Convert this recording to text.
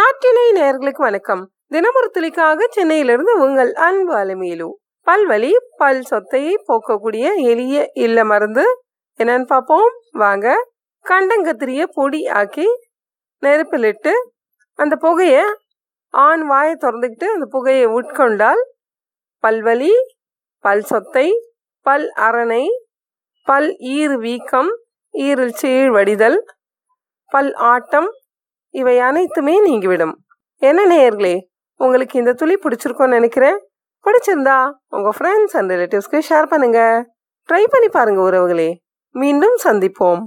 நாட்டினை நேர்களுக்கு வணக்கம். தினமொரு துளிக்காக சென்னையிலிருந்து உங்கள் அன்பு அலுமையிலு. பல்வலி பல் சொத்தையை போக்கக்கூடிய எளிய இல்ல மருந்து. என்னன்னு பார்ப்போம். வாங்க. கண்டங்கத்திரிய பொடி ஆக்கி நெருப்பிலிட்டு அந்த புகையை ஆண் வாயை திறந்துக்கிட்டு அந்த புகையை உட்கொண்டால் பல்வலி பல் சொத்தை பல் அரணை பல் ஈறு வீக்கம் ஈரில் சீழ் வடிதல் பல் ஆட்டம் இவை அனைத்துமே நீங்கிவிடும். என்ன நேயர்களே உங்களுக்கு இந்த துளி பிடிச்சிருக்கோன்னு நினைக்கிறேன். பிடிச்சிருந்தா உங்கள் ஃப்ரெண்ட்ஸ் அண்ட் ரிலேட்டிவ்ஸ்க்கு ஷேர் பண்ணுங்க. ட்ரை பண்ணி பாருங்க உறவுகளே. மீண்டும் சந்திப்போம்.